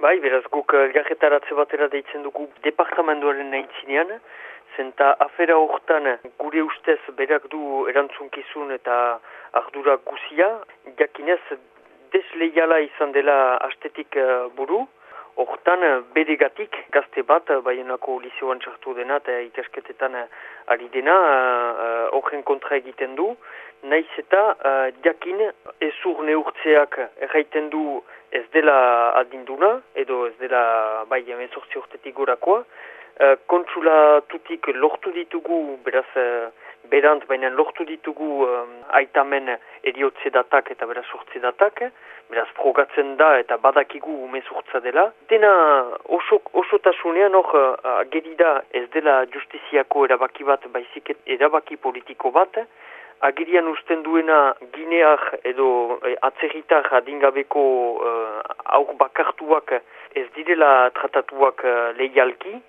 Bai, beraz guk elgarretaratze batera deitzen dugu departamentoaren nahi zenta afera horretan gure ustez berak du erantzunkizun eta ardura guzia, jakinez desleiala izan dela astetik buru, horretan beregatik gazte bat, baionako lizioan txartu dena eta ikasketetan ari dena, horren kontra egiten du, Naiz eta uh, jakin ezur neurtzeak erraiten du ez dela adinduna, edo ez dela bai emezortzi urtetik gorakoa. Uh, Kontsulatutik lortu ditugu, beraz, uh, berant, baina lortu ditugu um, aitamen eriotze datak eta beraz urtze datak. Beraz, frogatzen da eta badakigu umezurtza dela. Dena oso, tasunean hor uh, ez dela justiziako erabaki bat, baizik erabaki politiko bat, agirian usten duena gineak edo e, atzerritar adingabeko e, aur bakartuak ez direla tratatuak e, lehialki,